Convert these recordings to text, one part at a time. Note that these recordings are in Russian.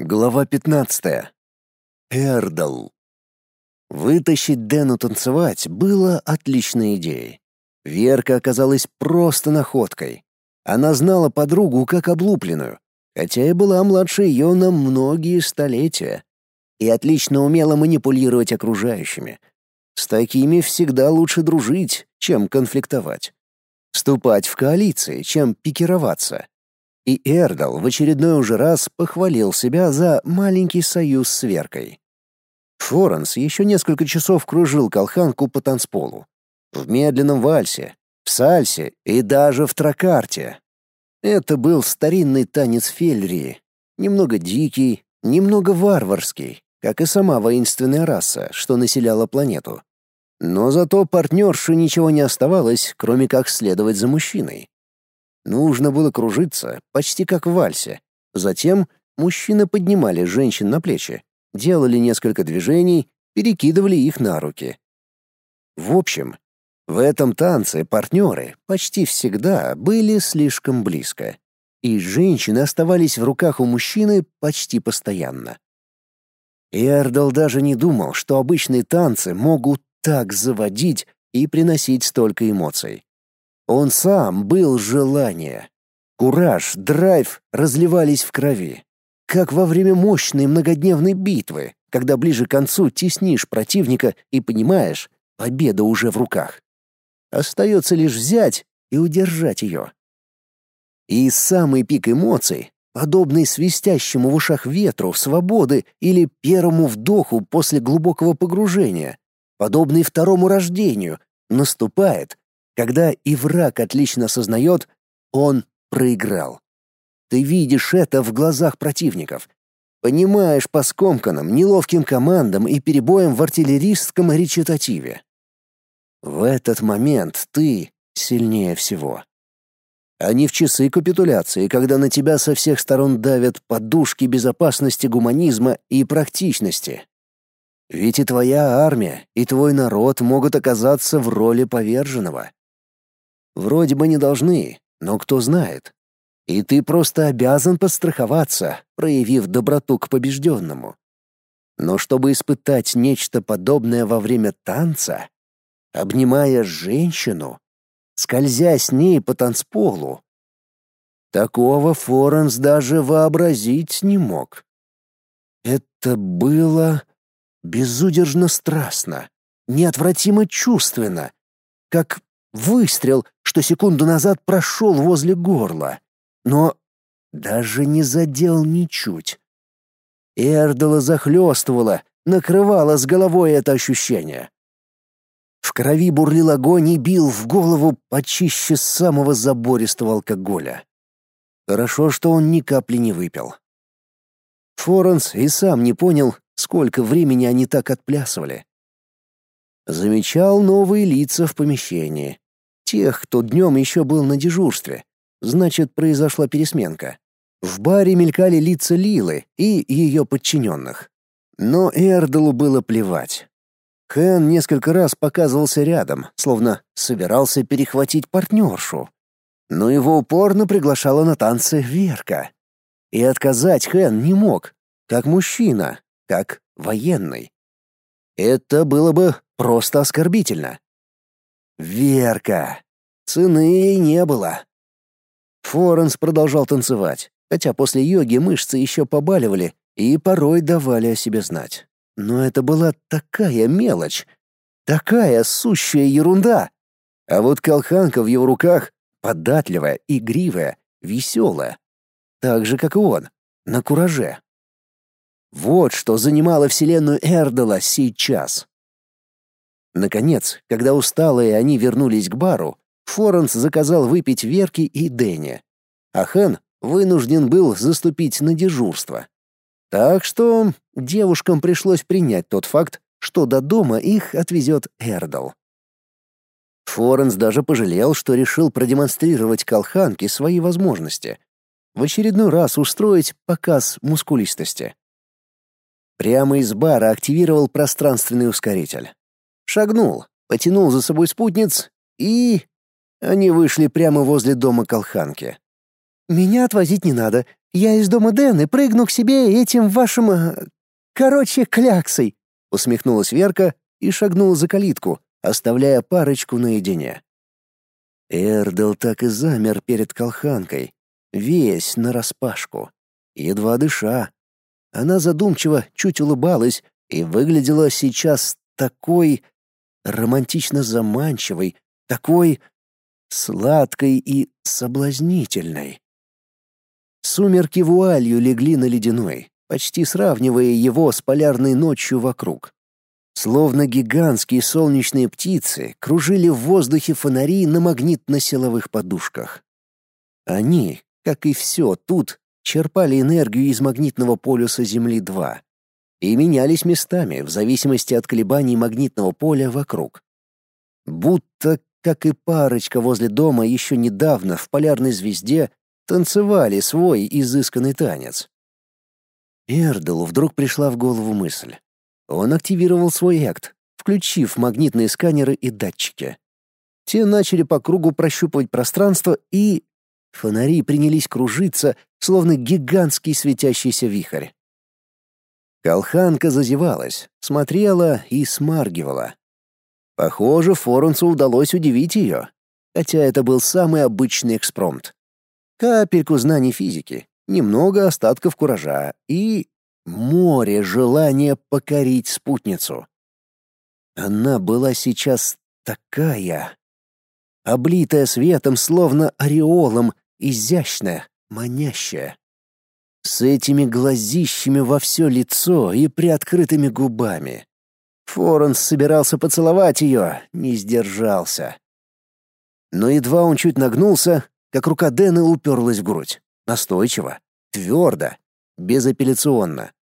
Глава 15. Эрдал. Вытащить Дэну танцевать было отличной идеей. Верка оказалась просто находкой. Она знала подругу как облупленную, хотя и была младше ее на многие столетия. И отлично умела манипулировать окружающими. С такими всегда лучше дружить, чем конфликтовать. Вступать в коалиции, чем пикироваться и Эрдал в очередной уже раз похвалил себя за маленький союз с Веркой. Форенс еще несколько часов кружил колханку по танцполу. В медленном вальсе, в сальсе и даже в тракарте. Это был старинный танец фельрии, немного дикий, немного варварский, как и сама воинственная раса, что населяла планету. Но зато партнерше ничего не оставалось, кроме как следовать за мужчиной. Нужно было кружиться, почти как в вальсе. Затем мужчины поднимали женщин на плечи, делали несколько движений, перекидывали их на руки. В общем, в этом танце партнеры почти всегда были слишком близко, и женщины оставались в руках у мужчины почти постоянно. Эрдал даже не думал, что обычные танцы могут так заводить и приносить столько эмоций. Он сам был желание. Кураж, драйв разливались в крови. Как во время мощной многодневной битвы, когда ближе к концу теснишь противника и понимаешь, победа уже в руках. Остается лишь взять и удержать ее. И самый пик эмоций, подобный свистящему в ушах ветру свободы или первому вдоху после глубокого погружения, подобный второму рождению, наступает, когда и враг отлично осознает, он проиграл. Ты видишь это в глазах противников. Понимаешь по скомканным, неловким командам и перебоям в артиллерийском речитативе. В этот момент ты сильнее всего. А не в часы капитуляции, когда на тебя со всех сторон давят подушки безопасности гуманизма и практичности. Ведь и твоя армия, и твой народ могут оказаться в роли поверженного. Вроде бы не должны, но кто знает. И ты просто обязан подстраховаться, проявив доброту к побежденному. Но чтобы испытать нечто подобное во время танца, обнимая женщину, скользя с ней по танцполу, такого Форенс даже вообразить не мог. Это было безудержно страстно, неотвратимо чувственно, как выстрел, что секунду назад прошел возле горла, но даже не задел ничуть. Эрдала захлестывала, накрывала с головой это ощущение. В крови бурлил огонь и бил в голову почище самого забористого алкоголя. Хорошо, что он ни капли не выпил. Форенс и сам не понял, сколько времени они так отплясывали. Замечал новые лица в помещении. Тех, кто днем еще был на дежурстве. Значит, произошла пересменка. В баре мелькали лица Лилы и ее подчиненных. Но Эрдалу было плевать. Хэн несколько раз показывался рядом, словно собирался перехватить партнершу. Но его упорно приглашала на танцы Верка. И отказать Хэн не мог, как мужчина, как военный. Это было бы просто оскорбительно. Верка. Цены ей не было. Форенс продолжал танцевать, хотя после йоги мышцы еще побаливали и порой давали о себе знать. Но это была такая мелочь, такая сущая ерунда. А вот колханка в его руках податливая, игривая, веселая. Так же, как и он, на кураже. Вот что занимало вселенную Эрдела сейчас. Наконец, когда усталые они вернулись к бару, Форенс заказал выпить Верки и Дэнни, а Хэн вынужден был заступить на дежурство. Так что девушкам пришлось принять тот факт, что до дома их отвезет Эрдл. Форенс даже пожалел, что решил продемонстрировать колханке свои возможности. В очередной раз устроить показ мускулистости. Прямо из бара активировал пространственный ускоритель. Шагнул, потянул за собой спутниц и... Они вышли прямо возле дома Колханки. «Меня отвозить не надо. Я из дома Дэн и прыгну к себе этим вашим... Э, короче, кляксой!» — усмехнулась Верка и шагнула за калитку, оставляя парочку наедине. Эрдел так и замер перед колханкой, весь нараспашку, едва дыша. Она задумчиво чуть улыбалась и выглядела сейчас такой романтично заманчивой, такой сладкой и соблазнительной. Сумерки вуалью легли на ледяной, почти сравнивая его с полярной ночью вокруг. Словно гигантские солнечные птицы кружили в воздухе фонари на магнитно-силовых подушках. Они, как и все тут, черпали энергию из магнитного полюса Земли-2 и менялись местами в зависимости от колебаний магнитного поля вокруг. Будто, как и парочка возле дома еще недавно в полярной звезде, танцевали свой изысканный танец. Эрделу вдруг пришла в голову мысль. Он активировал свой акт, включив магнитные сканеры и датчики. Те начали по кругу прощупывать пространство, и фонари принялись кружиться, словно гигантский светящийся вихрь. Колханка зазевалась, смотрела и смаргивала. Похоже, Форенсу удалось удивить ее, хотя это был самый обычный экспромт. Капельку знаний физики, немного остатков куража и море желания покорить спутницу. Она была сейчас такая, облитая светом, словно ореолом, изящная, манящая с этими глазищами во все лицо и приоткрытыми губами. Форенс собирался поцеловать ее, не сдержался. Но едва он чуть нагнулся, как рука Дэна уперлась в грудь. Настойчиво, твердо, безапелляционно.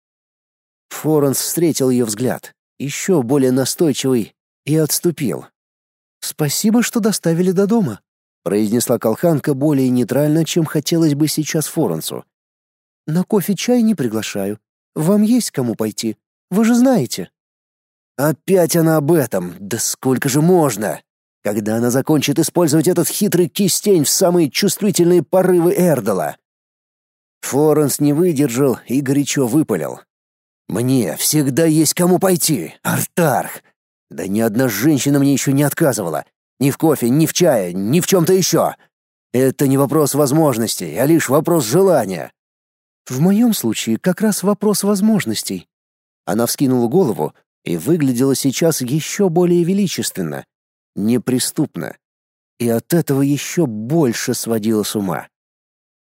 Форенс встретил ее взгляд, еще более настойчивый, и отступил. «Спасибо, что доставили до дома», — произнесла колханка более нейтрально, чем хотелось бы сейчас Форенсу. На кофе-чай не приглашаю. Вам есть кому пойти. Вы же знаете». «Опять она об этом. Да сколько же можно?» Когда она закончит использовать этот хитрый кистень в самые чувствительные порывы Эрдала? Форенс не выдержал и горячо выпалил. «Мне всегда есть кому пойти, Артарх! Да ни одна женщина мне еще не отказывала. Ни в кофе, ни в чае, ни в чем-то еще. Это не вопрос возможностей, а лишь вопрос желания. В моем случае как раз вопрос возможностей. Она вскинула голову и выглядела сейчас еще более величественно, неприступно. И от этого еще больше сводила с ума.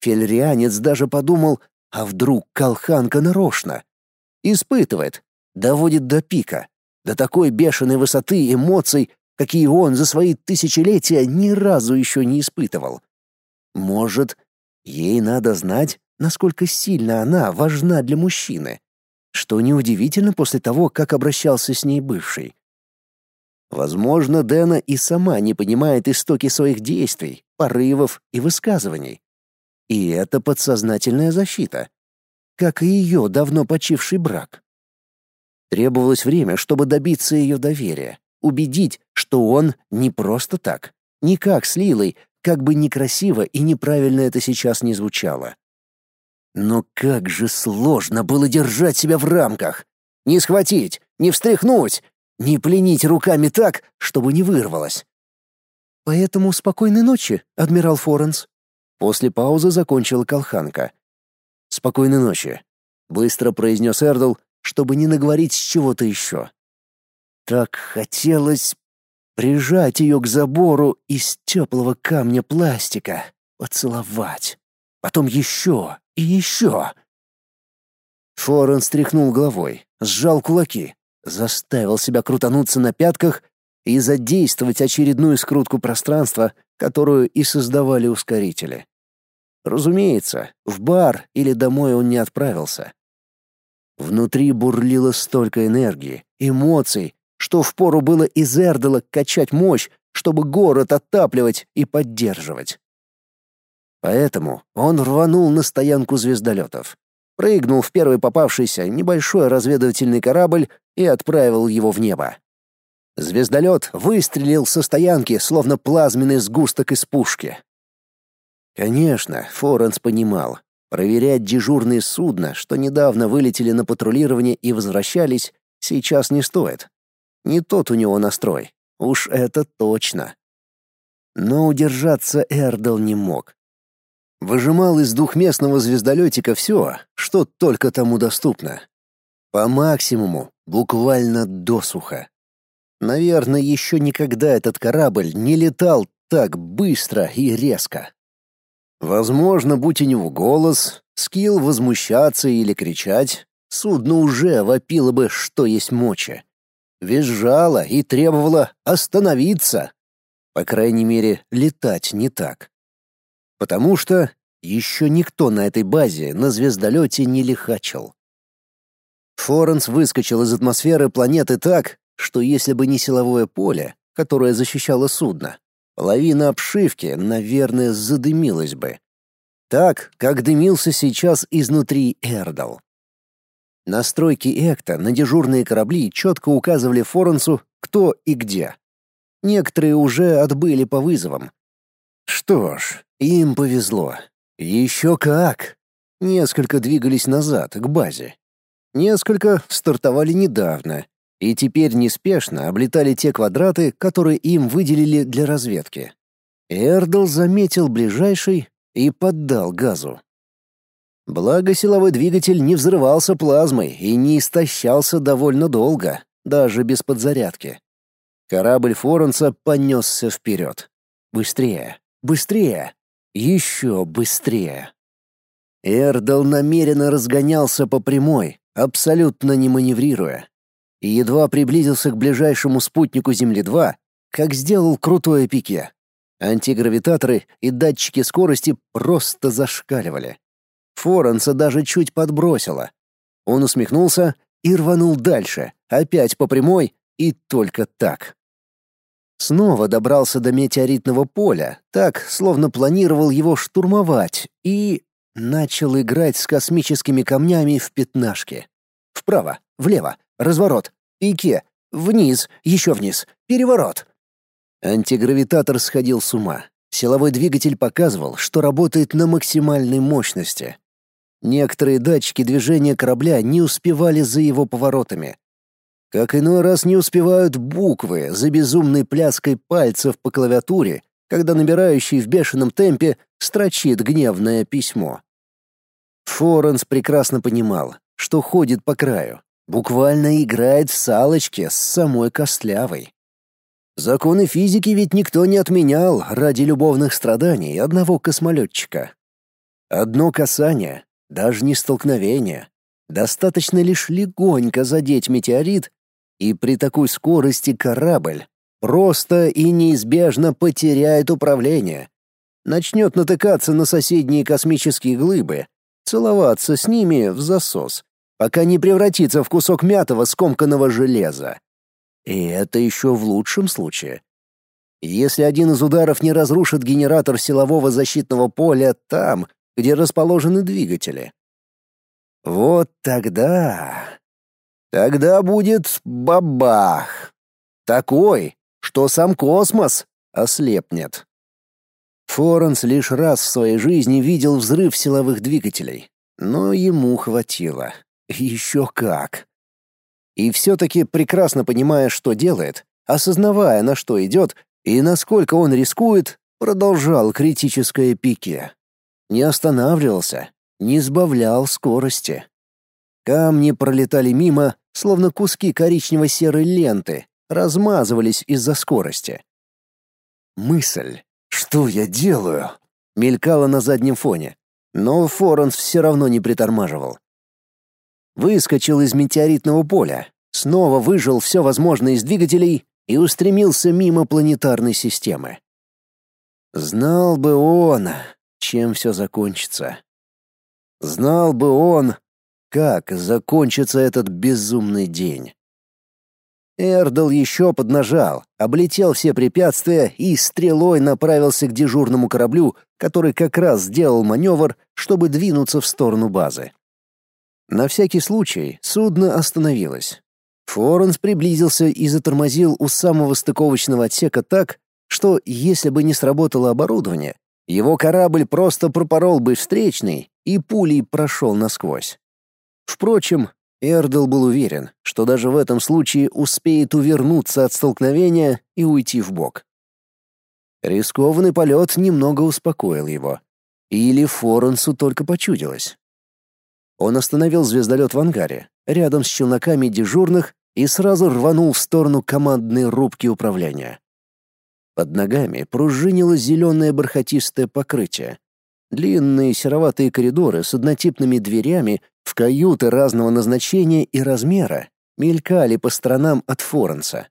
Фельрианец даже подумал, а вдруг колханка нарочно? Испытывает, доводит до пика, до такой бешеной высоты эмоций, какие он за свои тысячелетия ни разу еще не испытывал. Может, ей надо знать, насколько сильно она важна для мужчины, что неудивительно после того, как обращался с ней бывший. Возможно, Дэна и сама не понимает истоки своих действий, порывов и высказываний. И это подсознательная защита, как и ее давно почивший брак. Требовалось время, чтобы добиться ее доверия, убедить, что он не просто так, не как с Лилой, как бы некрасиво и неправильно это сейчас не звучало. Но как же сложно было держать себя в рамках. Не схватить, не встряхнуть, не пленить руками так, чтобы не вырвалось. Поэтому спокойной ночи, адмирал Форенс. После паузы закончила колханка. Спокойной ночи, быстро произнес Эрдл, чтобы не наговорить с чего-то еще. Так хотелось прижать ее к забору из теплого камня пластика, поцеловать. Потом еще и еще. Форен стряхнул головой, сжал кулаки, заставил себя крутануться на пятках и задействовать очередную скрутку пространства, которую и создавали ускорители. Разумеется, в бар или домой он не отправился. Внутри бурлило столько энергии, эмоций, что впору было из Эрдела качать мощь, чтобы город отапливать и поддерживать. Поэтому он рванул на стоянку звездолетов, прыгнул в первый попавшийся небольшой разведывательный корабль и отправил его в небо. Звездолет выстрелил со стоянки, словно плазменный сгусток из пушки. Конечно, Форенс понимал, Проверять дежурные судна, что недавно вылетели на патрулирование и возвращались, сейчас не стоит. Не тот у него настрой. Уж это точно. Но удержаться Эрдл не мог. Выжимал из двухместного звездолетика все, что только тому доступно. По максимуму, буквально досуха. Наверное, еще никогда этот корабль не летал так быстро и резко. Возможно, будь у него голос, скилл возмущаться или кричать, судно уже вопило бы, что есть мочи. Визжало и требовало остановиться. По крайней мере, летать не так. Потому что еще никто на этой базе на звездолете не лихачил. Форенс выскочил из атмосферы планеты так, что если бы не силовое поле, которое защищало судно, половина обшивки, наверное, задымилась бы. Так, как дымился сейчас изнутри Эрдал. Настройки Экта на дежурные корабли четко указывали Форенсу, кто и где. Некоторые уже отбыли по вызовам. Что ж, им повезло. Еще как. Несколько двигались назад, к базе. Несколько стартовали недавно, и теперь неспешно облетали те квадраты, которые им выделили для разведки. Эрдл заметил ближайший и поддал газу. Благо силовой двигатель не взрывался плазмой и не истощался довольно долго, даже без подзарядки. Корабль Форенса понесся вперед. Быстрее, быстрее, еще быстрее. Эрдл намеренно разгонялся по прямой, абсолютно не маневрируя, и едва приблизился к ближайшему спутнику Земли-2, как сделал крутое пике. Антигравитаторы и датчики скорости просто зашкаливали. Форенса даже чуть подбросило. Он усмехнулся и рванул дальше, опять по прямой и только так. Снова добрался до метеоритного поля, так, словно планировал его штурмовать, и начал играть с космическими камнями в пятнашки. Вправо, влево, разворот, пике, вниз, еще вниз, переворот. Антигравитатор сходил с ума. Силовой двигатель показывал, что работает на максимальной мощности. Некоторые датчики движения корабля не успевали за его поворотами. Как иной раз не успевают буквы за безумной пляской пальцев по клавиатуре, когда набирающий в бешеном темпе строчит гневное письмо. Форенс прекрасно понимал, что ходит по краю, буквально играет в салочки с самой Костлявой. Законы физики ведь никто не отменял ради любовных страданий одного космолетчика. Одно касание, даже не столкновение, достаточно лишь легонько задеть метеорит, и при такой скорости корабль просто и неизбежно потеряет управление. Начнет натыкаться на соседние космические глыбы, целоваться с ними в засос, пока не превратится в кусок мятого скомканного железа. И это еще в лучшем случае. Если один из ударов не разрушит генератор силового защитного поля там, где расположены двигатели. Вот тогда... Тогда будет бабах. Такой, что сам космос ослепнет. Форенс лишь раз в своей жизни видел взрыв силовых двигателей, но ему хватило. Еще как. И все-таки прекрасно понимая, что делает, осознавая, на что идет и насколько он рискует, продолжал критическое пике. Не останавливался, не сбавлял скорости. Камни пролетали мимо, словно куски коричнево-серой ленты, размазывались из-за скорости. Мысль «Что я делаю?» мелькала на заднем фоне, но Форенс все равно не притормаживал. Выскочил из метеоритного поля, снова выжил все возможное из двигателей и устремился мимо планетарной системы. Знал бы он, чем все закончится. Знал бы он, как закончится этот безумный день. Эрдл еще поднажал, облетел все препятствия и стрелой направился к дежурному кораблю, который как раз сделал маневр, чтобы двинуться в сторону базы. На всякий случай судно остановилось. Форенс приблизился и затормозил у самого стыковочного отсека так, что, если бы не сработало оборудование, Его корабль просто пропорол бы встречный и пулей прошел насквозь. Впрочем, Эрдл был уверен, что даже в этом случае успеет увернуться от столкновения и уйти в бок. Рискованный полет немного успокоил его. Или Форенсу только почудилось. Он остановил звездолет в ангаре, рядом с челноками дежурных, и сразу рванул в сторону командной рубки управления. Под ногами пружинило зеленое бархатистое покрытие. Длинные сероватые коридоры с однотипными дверями в каюты разного назначения и размера мелькали по сторонам от Форенса.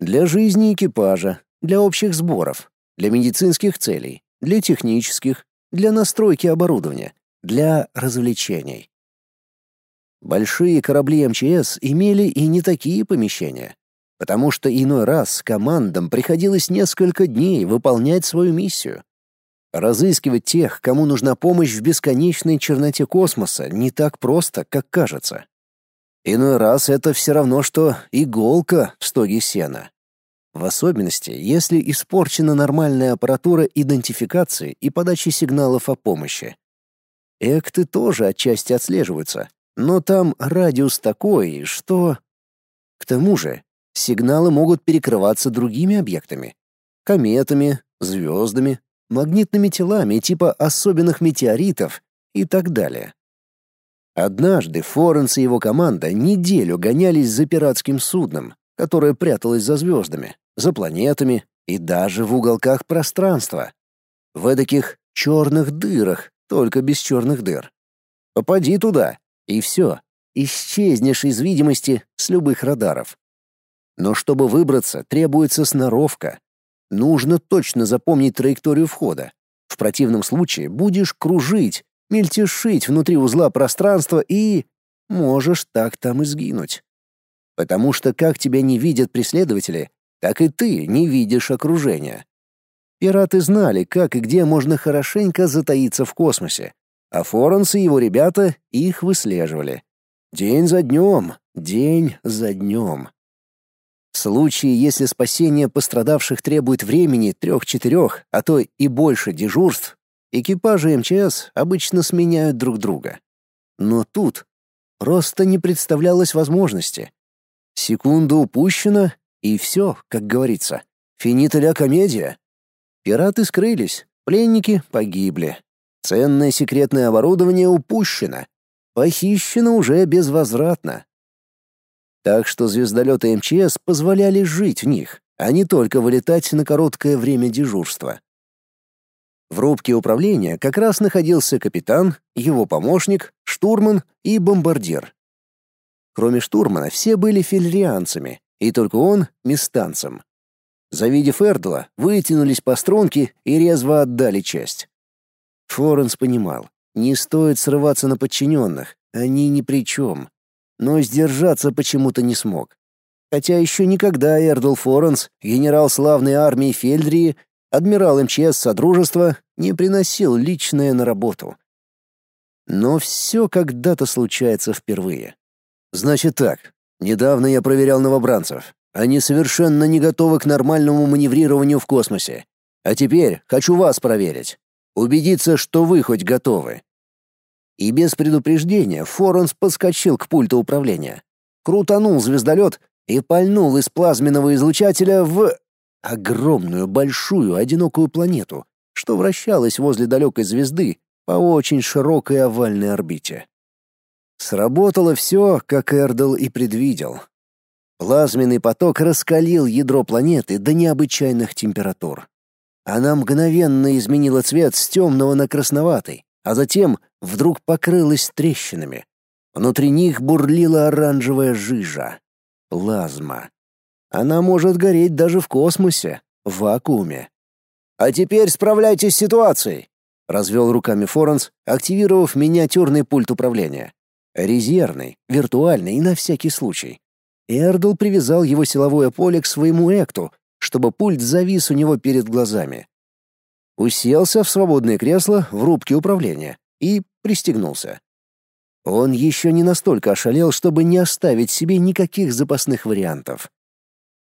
Для жизни экипажа, для общих сборов, для медицинских целей, для технических, для настройки оборудования, для развлечений. Большие корабли МЧС имели и не такие помещения, потому что иной раз командам приходилось несколько дней выполнять свою миссию. Разыскивать тех, кому нужна помощь в бесконечной черноте космоса, не так просто, как кажется. Иной раз это все равно, что иголка в стоге сена. В особенности, если испорчена нормальная аппаратура идентификации и подачи сигналов о помощи. Экты тоже отчасти отслеживаются, но там радиус такой, что... К тому же, сигналы могут перекрываться другими объектами. Кометами, звездами, магнитными телами типа особенных метеоритов и так далее. Однажды Форенс и его команда неделю гонялись за пиратским судном, которое пряталось за звездами, за планетами и даже в уголках пространства. В эдаких черных дырах, только без черных дыр. Попади туда, и все, исчезнешь из видимости с любых радаров. Но чтобы выбраться, требуется сноровка. Нужно точно запомнить траекторию входа. В противном случае будешь кружить, мельтешить внутри узла пространства и... можешь так там и сгинуть. Потому что как тебя не видят преследователи, так и ты не видишь окружения. Пираты знали, как и где можно хорошенько затаиться в космосе, а Форенс и его ребята их выслеживали. День за днем, день за днем. В случае, если спасение пострадавших требует времени трех-четырех, а то и больше дежурств, экипажи МЧС обычно сменяют друг друга. Но тут просто не представлялось возможности. Секунда упущена, и все, как говорится. Финита ля комедия. Пираты скрылись, пленники погибли. Ценное секретное оборудование упущено. Похищено уже безвозвратно. Так что звездолеты МЧС позволяли жить в них, а не только вылетать на короткое время дежурства. В рубке управления как раз находился капитан, его помощник, штурман и бомбардир. Кроме штурмана, все были фельрианцами, и только он — местанцем. Завидев Эрдла, вытянулись по струнке и резво отдали честь. Флоренс понимал, не стоит срываться на подчиненных, они ни при чем. Но сдержаться почему-то не смог. Хотя еще никогда Эрдл Форенс, генерал славной армии Фельдрии, адмирал МЧС Содружества, не приносил личное на работу. Но все когда-то случается впервые. Значит так, недавно я проверял новобранцев. Они совершенно не готовы к нормальному маневрированию в космосе. А теперь хочу вас проверить. Убедиться, что вы хоть готовы. И без предупреждения Форенс подскочил к пульту управления. Крутанул звездолет и пальнул из плазменного излучателя в огромную, большую, одинокую планету, что вращалась возле далекой звезды по очень широкой овальной орбите. Сработало все, как Эрдл и предвидел. Плазменный поток раскалил ядро планеты до необычайных температур. Она мгновенно изменила цвет с темного на красноватый, а затем вдруг покрылась трещинами. Внутри них бурлила оранжевая жижа. Плазма. Она может гореть даже в космосе, в вакууме. «А теперь справляйтесь с ситуацией!» — развел руками Форенс, активировав миниатюрный пульт управления. Резервный, виртуальный и на всякий случай. Эрдл привязал его силовое поле к своему экту, чтобы пульт завис у него перед глазами. Уселся в свободное кресло в рубке управления и пристегнулся. Он еще не настолько ошалел, чтобы не оставить себе никаких запасных вариантов.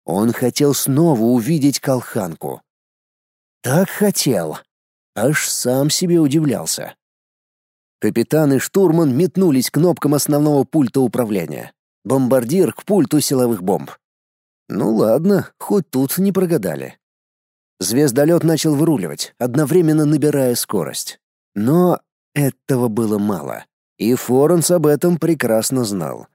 Он хотел снова увидеть колханку. Так хотел. аж сам себе удивлялся. Капитан и штурман метнулись к кнопкам основного пульта управления. Бомбардир к пульту силовых бомб. Ну ладно, хоть тут не прогадали. Звездолет начал выруливать, одновременно набирая скорость. Но этого было мало, и Форенс об этом прекрасно знал.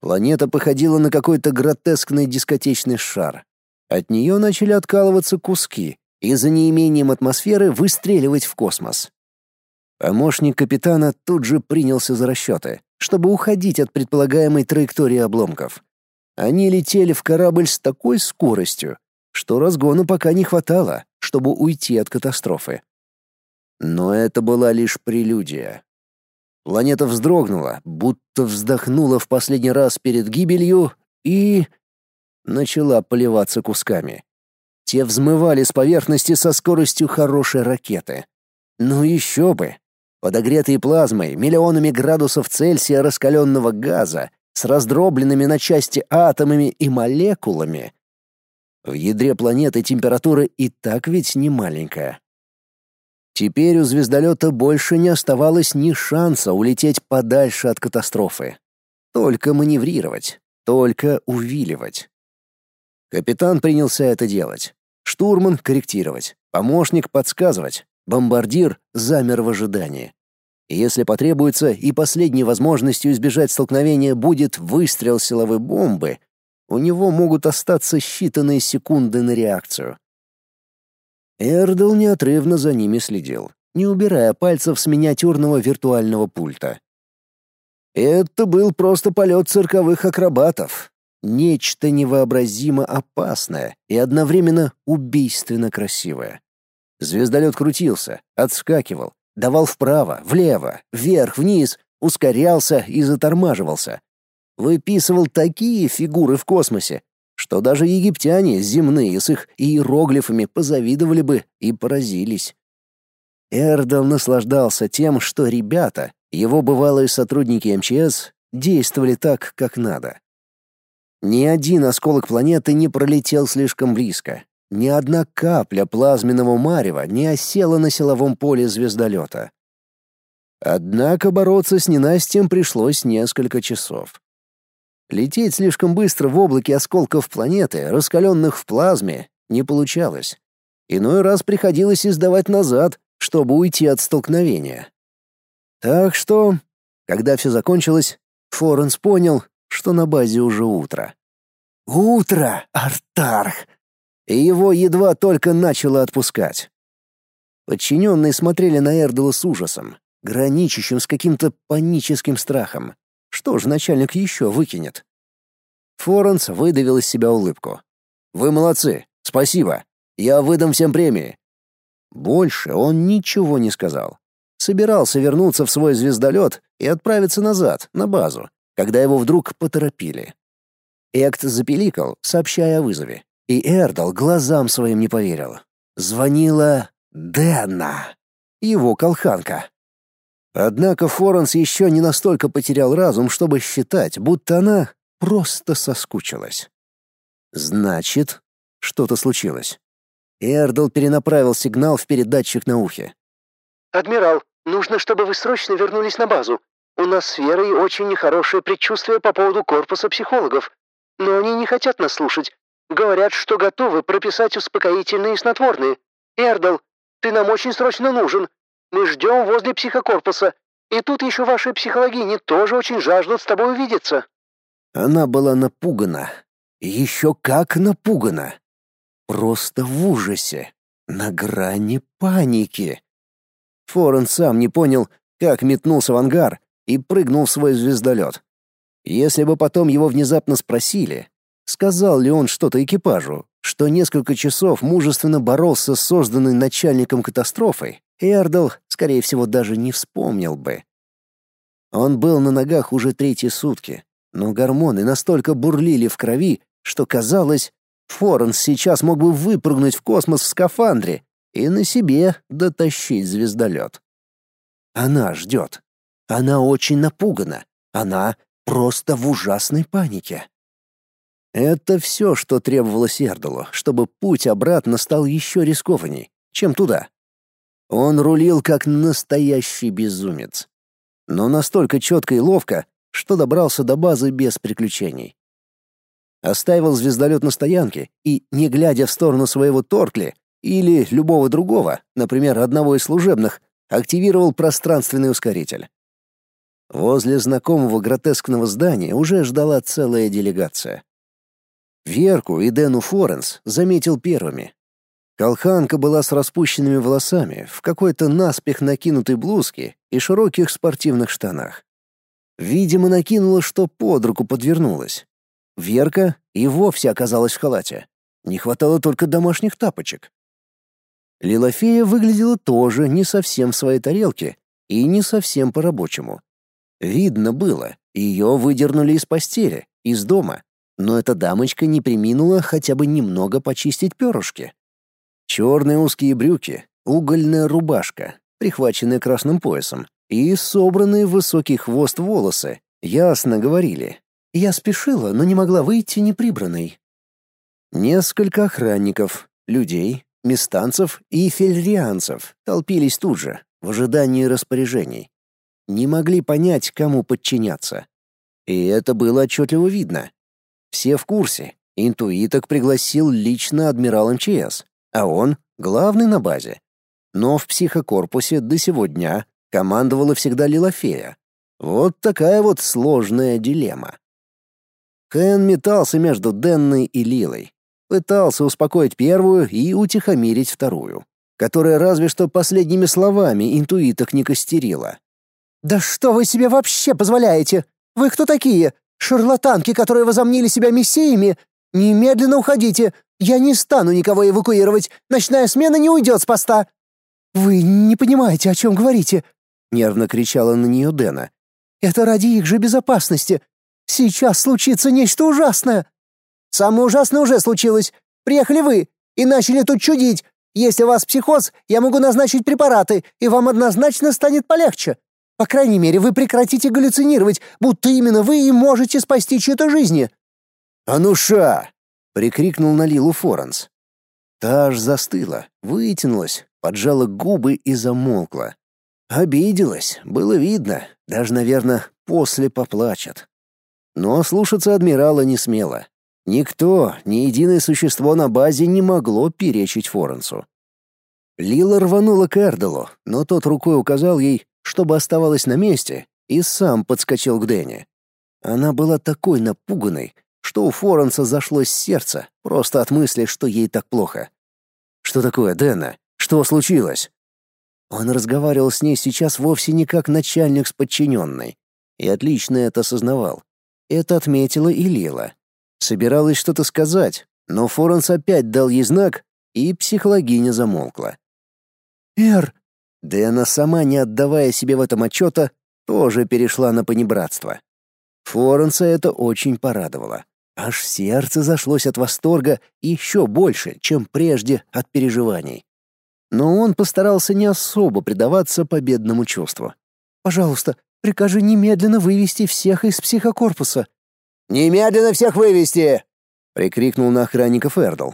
Планета походила на какой-то гротескный дискотечный шар. От нее начали откалываться куски и за неимением атмосферы выстреливать в космос. Помощник капитана тут же принялся за расчеты, чтобы уходить от предполагаемой траектории обломков. Они летели в корабль с такой скоростью, что разгона пока не хватало, чтобы уйти от катастрофы. Но это была лишь прелюдия. Планета вздрогнула, будто вздохнула в последний раз перед гибелью и... начала поливаться кусками. Те взмывали с поверхности со скоростью хорошей ракеты. Ну еще бы! Подогретые плазмой, миллионами градусов Цельсия раскаленного газа, с раздробленными на части атомами и молекулами. В ядре планеты температура и так ведь не маленькая. Теперь у звездолета больше не оставалось ни шанса улететь подальше от катастрофы. Только маневрировать, только увиливать. Капитан принялся это делать. Штурман — корректировать, помощник — подсказывать, бомбардир замер в ожидании. если потребуется и последней возможностью избежать столкновения будет выстрел силовой бомбы, у него могут остаться считанные секунды на реакцию. Эрдл неотрывно за ними следил, не убирая пальцев с миниатюрного виртуального пульта. Это был просто полет цирковых акробатов. Нечто невообразимо опасное и одновременно убийственно красивое. Звездолет крутился, отскакивал, давал вправо, влево, вверх, вниз, ускорялся и затормаживался. Выписывал такие фигуры в космосе, что даже египтяне земные с их иероглифами позавидовали бы и поразились. Эрдал наслаждался тем, что ребята, его бывалые сотрудники МЧС, действовали так, как надо. Ни один осколок планеты не пролетел слишком близко. Ни одна капля плазменного марева не осела на силовом поле звездолета. Однако бороться с ненастьем пришлось несколько часов. Лететь слишком быстро в облаке осколков планеты, раскаленных в плазме, не получалось. Иной раз приходилось издавать назад, чтобы уйти от столкновения. Так что, когда все закончилось, Форенс понял, что на базе уже утро. «Утро, Артарх!» И его едва только начало отпускать. Подчиненные смотрели на Эрдела с ужасом, граничащим с каким-то паническим страхом. Что ж начальник еще выкинет? Форенс выдавил из себя улыбку. «Вы молодцы. Спасибо. Я выдам всем премии». Больше он ничего не сказал. Собирался вернуться в свой звездолет и отправиться назад, на базу, когда его вдруг поторопили. Экт запеликал, сообщая о вызове, и Эрдал глазам своим не поверил. Звонила Дэна, его колханка. Однако Форенс еще не настолько потерял разум, чтобы считать, будто она просто соскучилась. Значит, что-то случилось. Эрдл перенаправил сигнал в передатчик на ухе. «Адмирал, нужно, чтобы вы срочно вернулись на базу. У нас с Верой очень нехорошее предчувствие по поводу корпуса психологов. Но они не хотят нас слушать. Говорят, что готовы прописать успокоительные и снотворные. Эрдл, ты нам очень срочно нужен. Мы ждем возле психокорпуса. И тут еще ваши психологини тоже очень жаждут с тобой увидеться». Она была напугана. Еще как напугана. Просто в ужасе. На грани паники. Форен сам не понял, как метнулся в ангар и прыгнул в свой звездолет. Если бы потом его внезапно спросили, сказал ли он что-то экипажу, что несколько часов мужественно боролся с созданной начальником катастрофой, Эрдл, скорее всего, даже не вспомнил бы. Он был на ногах уже третьи сутки, но гормоны настолько бурлили в крови, что казалось, Форенс сейчас мог бы выпрыгнуть в космос в скафандре и на себе дотащить звездолет. Она ждет. Она очень напугана. Она просто в ужасной панике. Это все, что требовалось Эрдалу, чтобы путь обратно стал еще рискованней, чем туда. Он рулил как настоящий безумец. Но настолько четко и ловко, что добрался до базы без приключений. Оставил звездолет на стоянке и, не глядя в сторону своего Торкли или любого другого, например, одного из служебных, активировал пространственный ускоритель. Возле знакомого гротескного здания уже ждала целая делегация. Верку и Дэну Форенс заметил первыми. Колханка была с распущенными волосами, в какой-то наспех накинутой блузке и широких спортивных штанах. Видимо, накинула, что под руку подвернулась. Верка и вовсе оказалась в халате. Не хватало только домашних тапочек. Лилофея выглядела тоже не совсем в своей тарелке и не совсем по-рабочему. Видно было, ее выдернули из постели, из дома, но эта дамочка не приминула хотя бы немного почистить перышки. Черные узкие брюки, угольная рубашка, прихваченная красным поясом, и собранные в высокий хвост волосы, ясно говорили. Я спешила, но не могла выйти неприбранной. Несколько охранников, людей, местанцев и фельрианцев толпились тут же, в ожидании распоряжений не могли понять, кому подчиняться. И это было отчетливо видно. Все в курсе. Интуиток пригласил лично адмирал МЧС, а он — главный на базе. Но в психокорпусе до сего дня командовала всегда Лилофея. Вот такая вот сложная дилемма. Хэн метался между Денной и Лилой. Пытался успокоить первую и утихомирить вторую, которая разве что последними словами интуиток не костерила. «Да что вы себе вообще позволяете? Вы кто такие? Шарлатанки, которые возомнили себя мессиями? Немедленно уходите! Я не стану никого эвакуировать! Ночная смена не уйдет с поста!» «Вы не понимаете, о чем говорите!» — нервно кричала на нее Дэна. «Это ради их же безопасности! Сейчас случится нечто ужасное!» «Самое ужасное уже случилось! Приехали вы и начали тут чудить! Если у вас психоз, я могу назначить препараты, и вам однозначно станет полегче!» По крайней мере, вы прекратите галлюцинировать, будто именно вы и можете спасти чьи-то жизни. «Ануша!» — прикрикнул на Лилу Форенс. Та аж застыла, вытянулась, поджала губы и замолкла. Обиделась, было видно, даже, наверное, после поплачет. Но слушаться адмирала не смело. Никто, ни единое существо на базе не могло перечить Форенсу. Лила рванула к Эрделу, но тот рукой указал ей, чтобы оставалась на месте, и сам подскочил к Дэнни. Она была такой напуганной, что у Форенса зашлось сердце просто от мысли, что ей так плохо. «Что такое, Дэна? Что случилось?» Он разговаривал с ней сейчас вовсе не как начальник с подчиненной, и отлично это осознавал. Это отметила и Лила. Собиралась что-то сказать, но Форенс опять дал ей знак, и психологиня замолкла. «Эр, она сама, не отдавая себе в этом отчета, тоже перешла на понебратство. Форенса это очень порадовало. Аж сердце зашлось от восторга еще больше, чем прежде от переживаний. Но он постарался не особо предаваться победному чувству. «Пожалуйста, прикажи немедленно вывести всех из психокорпуса». «Немедленно всех вывести!» — прикрикнул на охранников Эрдл.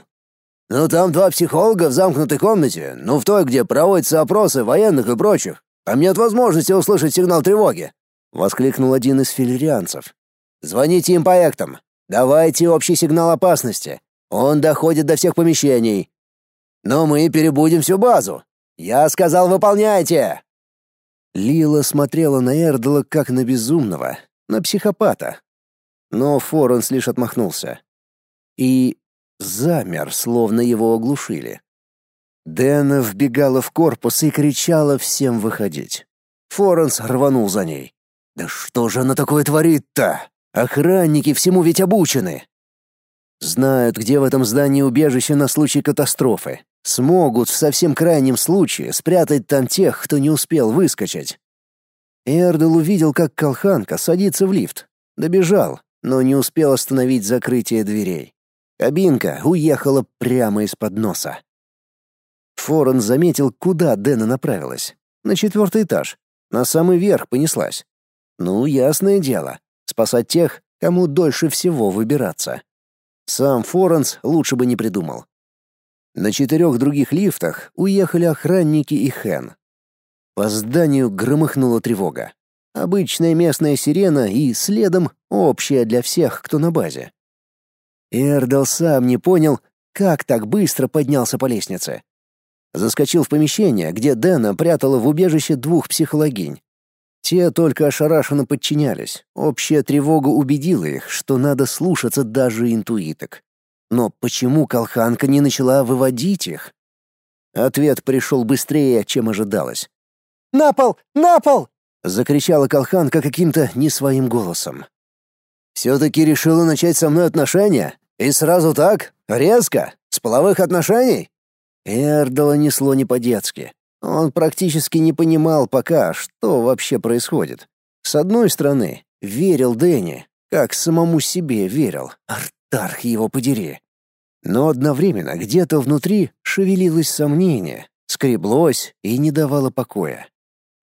«Ну, там два психолога в замкнутой комнате, ну, в той, где проводятся опросы военных и прочих. Там нет возможности услышать сигнал тревоги», — воскликнул один из филерианцев. «Звоните им по эктам. Давайте общий сигнал опасности. Он доходит до всех помещений. Но мы перебудем всю базу. Я сказал, выполняйте!» Лила смотрела на Эрдла как на безумного, на психопата. Но Форенс лишь отмахнулся. И замер, словно его оглушили. Дэна вбегала в корпус и кричала всем выходить. Форенс рванул за ней. «Да что же она такое творит-то? Охранники всему ведь обучены!» Знают, где в этом здании убежище на случай катастрофы. Смогут в совсем крайнем случае спрятать там тех, кто не успел выскочить. Эрдл увидел, как Колханка садится в лифт. Добежал, но не успел остановить закрытие дверей. Кабинка уехала прямо из-под носа. Форен заметил, куда Дэна направилась. На четвертый этаж. На самый верх понеслась. Ну, ясное дело. Спасать тех, кому дольше всего выбираться. Сам Форенс лучше бы не придумал. На четырех других лифтах уехали охранники и Хэн. По зданию громыхнула тревога. Обычная местная сирена и следом общая для всех, кто на базе. Эрдал сам не понял, как так быстро поднялся по лестнице. Заскочил в помещение, где Дэна прятала в убежище двух психологинь. Те только ошарашенно подчинялись. Общая тревога убедила их, что надо слушаться даже интуиток. Но почему колханка не начала выводить их? Ответ пришел быстрее, чем ожидалось. «На пол! На пол!» — закричала колханка каким-то не своим голосом. «Все-таки решила начать со мной отношения? И сразу так? Резко? С половых отношений?» Эрдала несло не по-детски. Он практически не понимал пока, что вообще происходит. С одной стороны, верил Дэнни, как самому себе верил. Артарх его подери. Но одновременно где-то внутри шевелилось сомнение, скреблось и не давало покоя.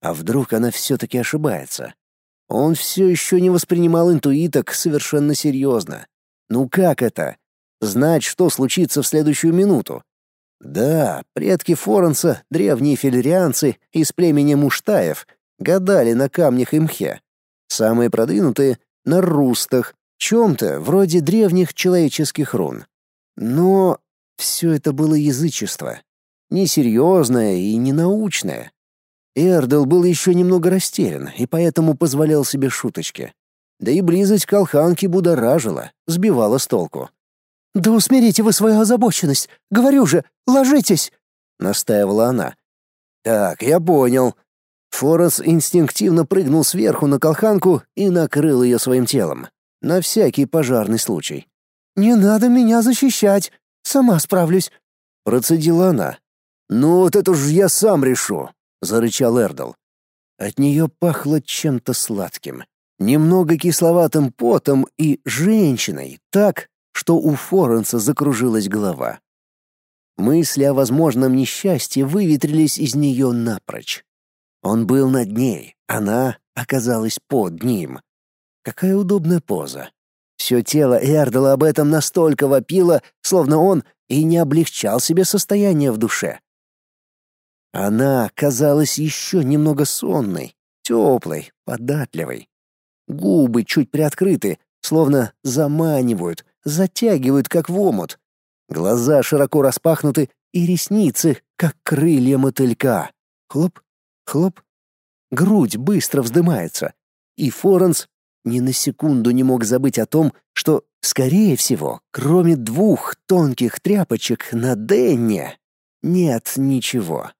А вдруг она все-таки ошибается? Он все еще не воспринимал интуиток совершенно серьезно. Ну как это? Знать, что случится в следующую минуту? Да, предки Форенса, древние филерианцы из племени Муштаев, гадали на камнях и мхе. Самые продвинутые — на рустах, чем-то вроде древних человеческих рун. Но все это было язычество. Несерьезное и ненаучное. Эрдел был еще немного растерян и поэтому позволял себе шуточки. Да и близость к Алханке будоражила, сбивала с толку. «Да усмирите вы свою озабоченность! Говорю же, ложитесь!» — настаивала она. «Так, я понял». Форес инстинктивно прыгнул сверху на колханку и накрыл ее своим телом. На всякий пожарный случай. «Не надо меня защищать. Сама справлюсь», — процедила она. «Ну вот это ж я сам решу», — зарычал Эрдл. От нее пахло чем-то сладким, немного кисловатым потом и женщиной, так, что у Форенса закружилась голова. Мысли о возможном несчастье выветрились из нее напрочь. Он был над ней, она оказалась под ним. Какая удобная поза. Все тело Эрдала об этом настолько вопило, словно он и не облегчал себе состояние в душе. Она казалась еще немного сонной, теплой, податливой. Губы чуть приоткрыты, словно заманивают, затягивают, как в омут. Глаза широко распахнуты, и ресницы, как крылья мотылька. Хлоп, хлоп. Грудь быстро вздымается, и Форенс ни на секунду не мог забыть о том, что, скорее всего, кроме двух тонких тряпочек на Денне, нет ничего.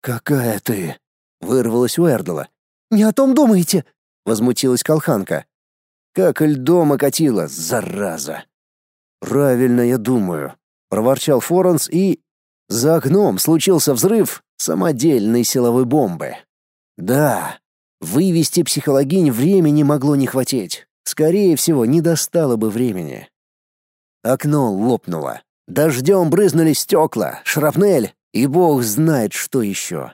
«Какая ты?» — вырвалась у Эрдала. «Не о том думаете!» — возмутилась Колханка. «Как льдом окатила, зараза!» «Правильно я думаю», — проворчал Форенс и... За окном случился взрыв самодельной силовой бомбы. Да, Вывести психологинь времени могло не хватить. Скорее всего, не достало бы времени. Окно лопнуло. Дождем брызнули стекла, шрапнель, и бог знает, что еще.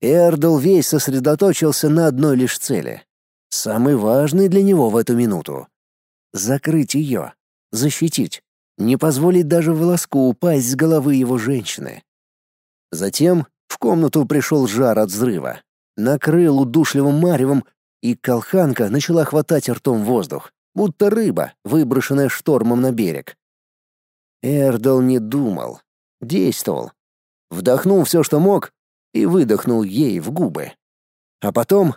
Эрдл весь сосредоточился на одной лишь цели. Самый важный для него в эту минуту. Закрыть ее, защитить, не позволить даже волоску упасть с головы его женщины. Затем в комнату пришел жар от взрыва накрыл удушливым маревом, и колханка начала хватать ртом воздух, будто рыба, выброшенная штормом на берег. Эрдл не думал, действовал. Вдохнул все, что мог, и выдохнул ей в губы. А потом...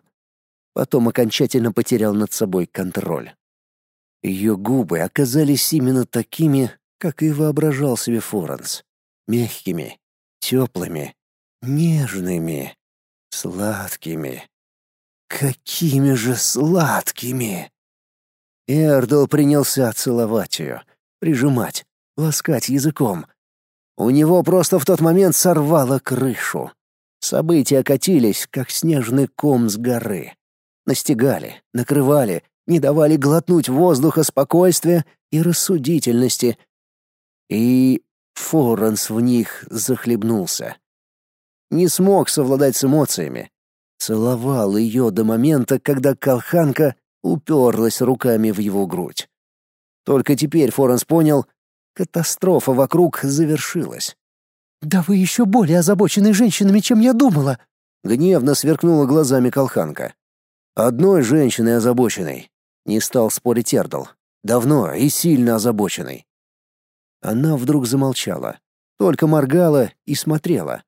Потом окончательно потерял над собой контроль. Ее губы оказались именно такими, как и воображал себе Форенс. Мягкими, теплыми, нежными. Сладкими. Какими же сладкими! Эрдл принялся целовать ее, прижимать, ласкать языком. У него просто в тот момент сорвало крышу. События катились, как снежный ком с горы. Настигали, накрывали, не давали глотнуть воздуха спокойствия и рассудительности. И Форенс в них захлебнулся не смог совладать с эмоциями. Целовал ее до момента, когда колханка уперлась руками в его грудь. Только теперь Форенс понял, Катастрофа вокруг завершилась. «Да вы еще более озабочены женщинами, чем я думала!» Гневно сверкнула глазами колханка. «Одной женщиной озабоченной!» Не стал спорить Эрдл. «Давно и сильно озабоченной!» Она вдруг замолчала, только моргала и смотрела.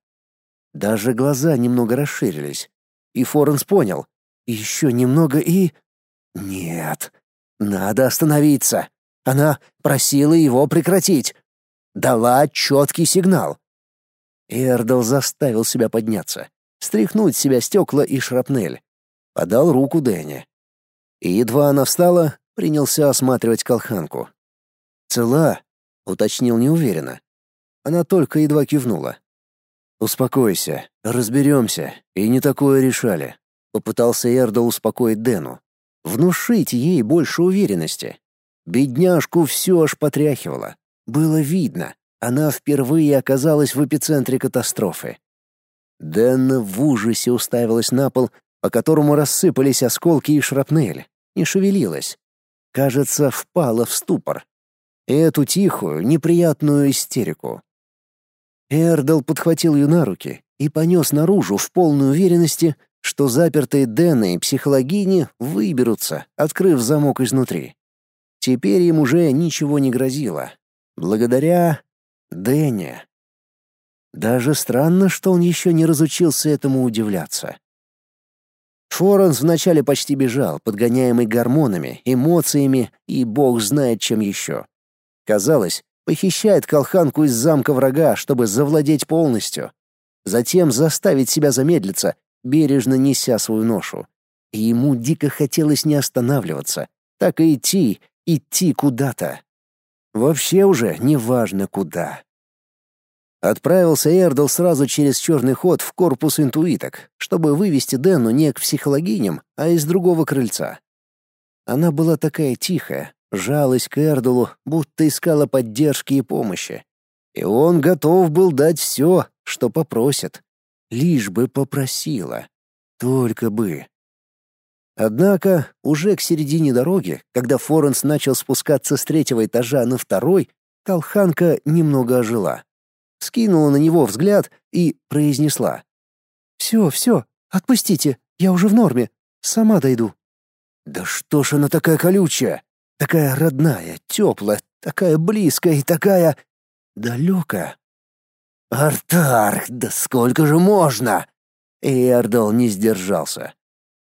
Даже глаза немного расширились. И Форенс понял. Еще немного и... Нет, надо остановиться. Она просила его прекратить. Дала четкий сигнал. Эрдл заставил себя подняться, стряхнуть себя стекла и шрапнель. Подал руку Дэнни. И едва она встала, принялся осматривать колханку. «Цела?» — уточнил неуверенно. Она только едва кивнула. «Успокойся, разберемся, и не такое решали», — попытался Эрдл успокоить Дэну. Внушить ей больше уверенности. Бедняжку все аж потряхивало. Было видно, она впервые оказалась в эпицентре катастрофы. Дэнна в ужасе уставилась на пол, по которому рассыпались осколки и шрапнель. Не шевелилась. Кажется, впала в ступор. Эту тихую, неприятную истерику. Эрдл подхватил ее на руки и понес наружу в полной уверенности, что запертые Дэна и психологини выберутся, открыв замок изнутри. Теперь им уже ничего не грозило. Благодаря Дэне. Даже странно, что он еще не разучился этому удивляться. Форенс вначале почти бежал, подгоняемый гормонами, эмоциями и бог знает чем еще. Казалось, похищает колханку из замка врага, чтобы завладеть полностью. Затем заставить себя замедлиться, бережно неся свою ношу. И ему дико хотелось не останавливаться, так и идти, идти куда-то. Вообще уже неважно куда. Отправился Эрдл сразу через черный ход в корпус интуиток, чтобы вывести Дэну не к психологиням, а из другого крыльца. Она была такая тихая, жалась к Эрдулу, будто искала поддержки и помощи. И он готов был дать все, что попросит. Лишь бы попросила. Только бы. Однако, уже к середине дороги, когда Форенс начал спускаться с третьего этажа на второй, Колханка немного ожила. Скинула на него взгляд и произнесла. «Все, все, отпустите, я уже в норме, сама дойду». «Да что ж она такая колючая? Такая родная, теплая, такая близкая и такая... далекая?» «Артарх, да сколько же можно?» Эрдл не сдержался.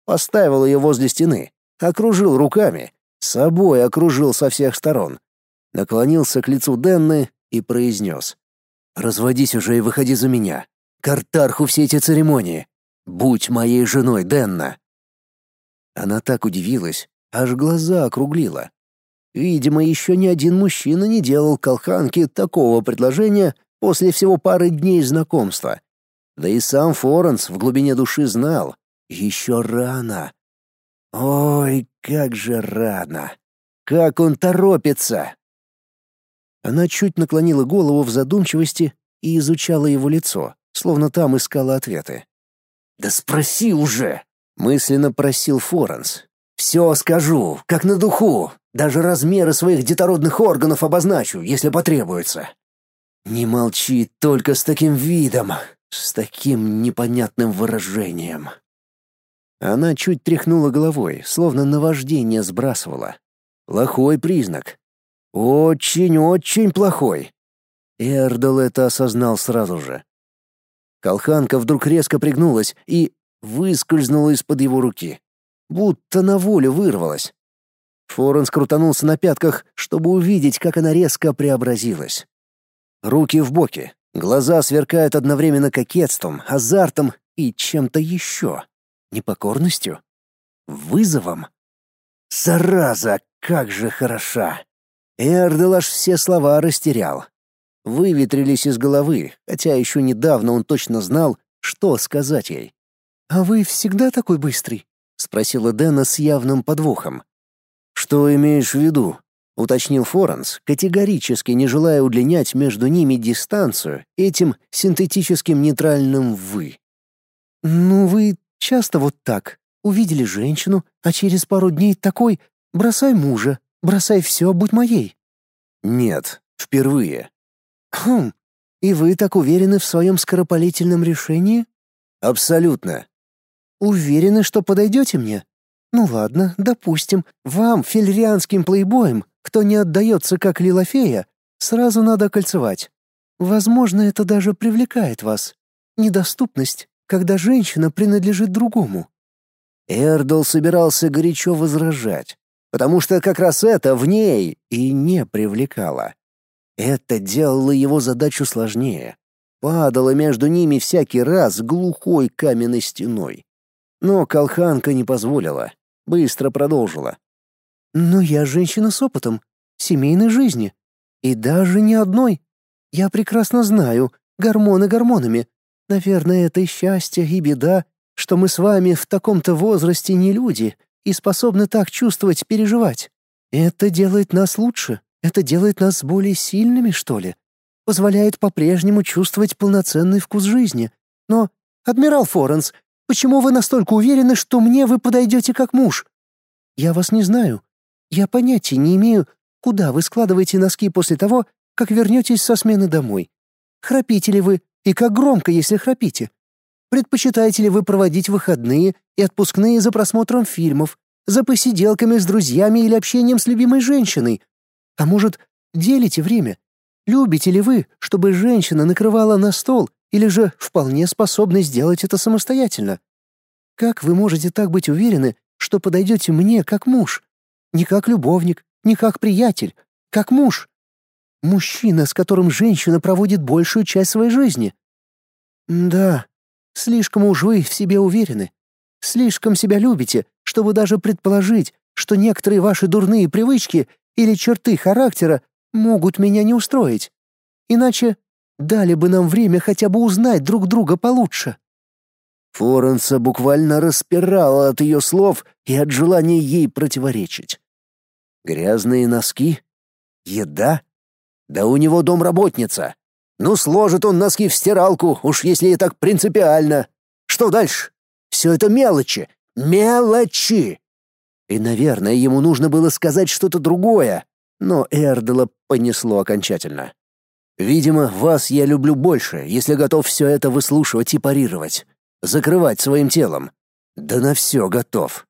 Поставил ее возле стены, окружил руками, собой окружил со всех сторон. Наклонился к лицу Денны и произнес. «Разводись уже и выходи за меня. К Артарху все эти церемонии. Будь моей женой, Денна!» Она так удивилась, аж глаза округлила. Видимо, еще ни один мужчина не делал колханке такого предложения после всего пары дней знакомства. Да и сам Форенс в глубине души знал, еще рано. Ой, как же рано. Как он торопится. Она чуть наклонила голову в задумчивости и изучала его лицо, словно там искала ответы. «Да спроси уже!» — мысленно просил Форенс. «Все скажу, как на духу. Даже размеры своих детородных органов обозначу, если потребуется. Не молчи только с таким видом, с таким непонятным выражением. Она чуть тряхнула головой, словно наваждение сбрасывала. Плохой признак. Очень-очень плохой. Эрдл это осознал сразу же. Колханка вдруг резко пригнулась и выскользнула из-под его руки. Будто на волю вырвалась. Форен скрутанулся на пятках, чтобы увидеть, как она резко преобразилась. Руки в боки, глаза сверкают одновременно кокетством, азартом и чем-то еще. Непокорностью? Вызовом? Зараза, как же хороша! Эрдел аж все слова растерял. Выветрились из головы, хотя еще недавно он точно знал, что сказать ей. «А вы всегда такой быстрый?» — спросила Дэна с явным подвохом. «Что имеешь в виду?» — уточнил Форенс, категорически не желая удлинять между ними дистанцию этим синтетическим нейтральным «вы». «Ну, вы часто вот так. Увидели женщину, а через пару дней такой «бросай мужа, бросай все, будь моей». «Нет, Впервые. «Хм, и вы так уверены в своем скоропалительном решении?» «Абсолютно». «Уверены, что подойдете мне?» «Ну ладно, допустим, вам, фельрианским плейбоем, кто не отдается как Лилофея, сразу надо кольцевать. Возможно, это даже привлекает вас. Недоступность, когда женщина принадлежит другому». Эрдл собирался горячо возражать, потому что как раз это в ней и не привлекало. Это делало его задачу сложнее. Падало между ними всякий раз глухой каменной стеной. Но колханка не позволила, быстро продолжила. «Но я женщина с опытом, семейной жизни. И даже не одной. Я прекрасно знаю, гормоны гормонами. Наверное, это и счастье, и беда, что мы с вами в таком-то возрасте не люди и способны так чувствовать, переживать. Это делает нас лучше, это делает нас более сильными, что ли. Позволяет по-прежнему чувствовать полноценный вкус жизни. Но, адмирал Форенс, почему вы настолько уверены, что мне вы подойдете как муж? Я вас не знаю. Я понятия не имею, куда вы складываете носки после того, как вернетесь со смены домой. Храпите ли вы, и как громко, если храпите? Предпочитаете ли вы проводить выходные и отпускные за просмотром фильмов, за посиделками с друзьями или общением с любимой женщиной? А может, делите время? Любите ли вы, чтобы женщина накрывала на стол или же вполне способны сделать это самостоятельно? Как вы можете так быть уверены, что подойдете мне как муж? Не как любовник, не как приятель, как муж. Мужчина, с которым женщина проводит большую часть своей жизни. Да, Слишком уж вы в себе уверены. Слишком себя любите, чтобы даже предположить, что некоторые ваши дурные привычки или черты характера могут меня не устроить. Иначе дали бы нам время хотя бы узнать друг друга получше». Форенса буквально распирала от ее слов и от желания ей противоречить. Грязные носки? Еда? Да у него домработница. Ну, сложит он носки в стиралку, уж если и так принципиально. Что дальше? Все это мелочи. Мелочи! И, наверное, ему нужно было сказать что-то другое, но Эрдела понесло окончательно. Видимо, вас я люблю больше, если готов все это выслушивать и парировать. Закрывать своим телом. Да на все готов.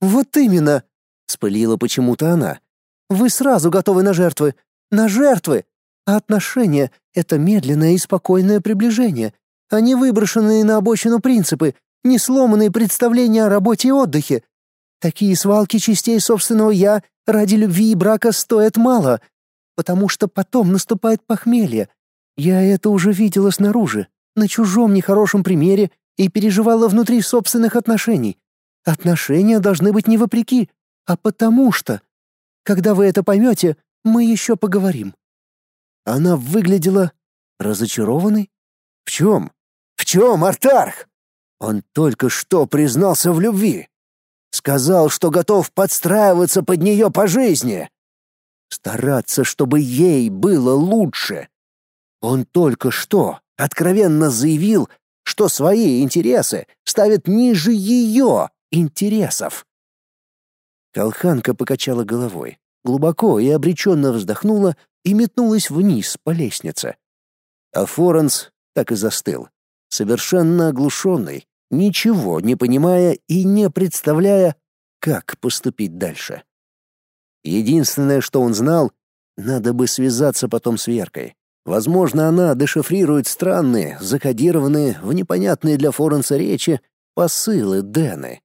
«Вот именно!» — спылила почему-то она. «Вы сразу готовы на жертвы. На жертвы! А отношения — это медленное и спокойное приближение, а не выброшенные на обочину принципы, не сломанные представления о работе и отдыхе. Такие свалки частей собственного «я» ради любви и брака стоят мало, потому что потом наступает похмелье. Я это уже видела снаружи, на чужом нехорошем примере и переживала внутри собственных отношений. Отношения должны быть не вопреки, а потому что. Когда вы это поймете, мы еще поговорим. Она выглядела разочарованной. В чем? В чем, Артарх? Он только что признался в любви. Сказал, что готов подстраиваться под нее по жизни. Стараться, чтобы ей было лучше. Он только что откровенно заявил, что свои интересы ставит ниже ее интересов. Колханка покачала головой, глубоко и обреченно вздохнула и метнулась вниз по лестнице. А Форенс так и застыл, совершенно оглушенный, ничего не понимая и не представляя, как поступить дальше. Единственное, что он знал, надо бы связаться потом с Веркой. Возможно, она дешифрирует странные, закодированные в непонятные для Форенса речи посылы Дэны.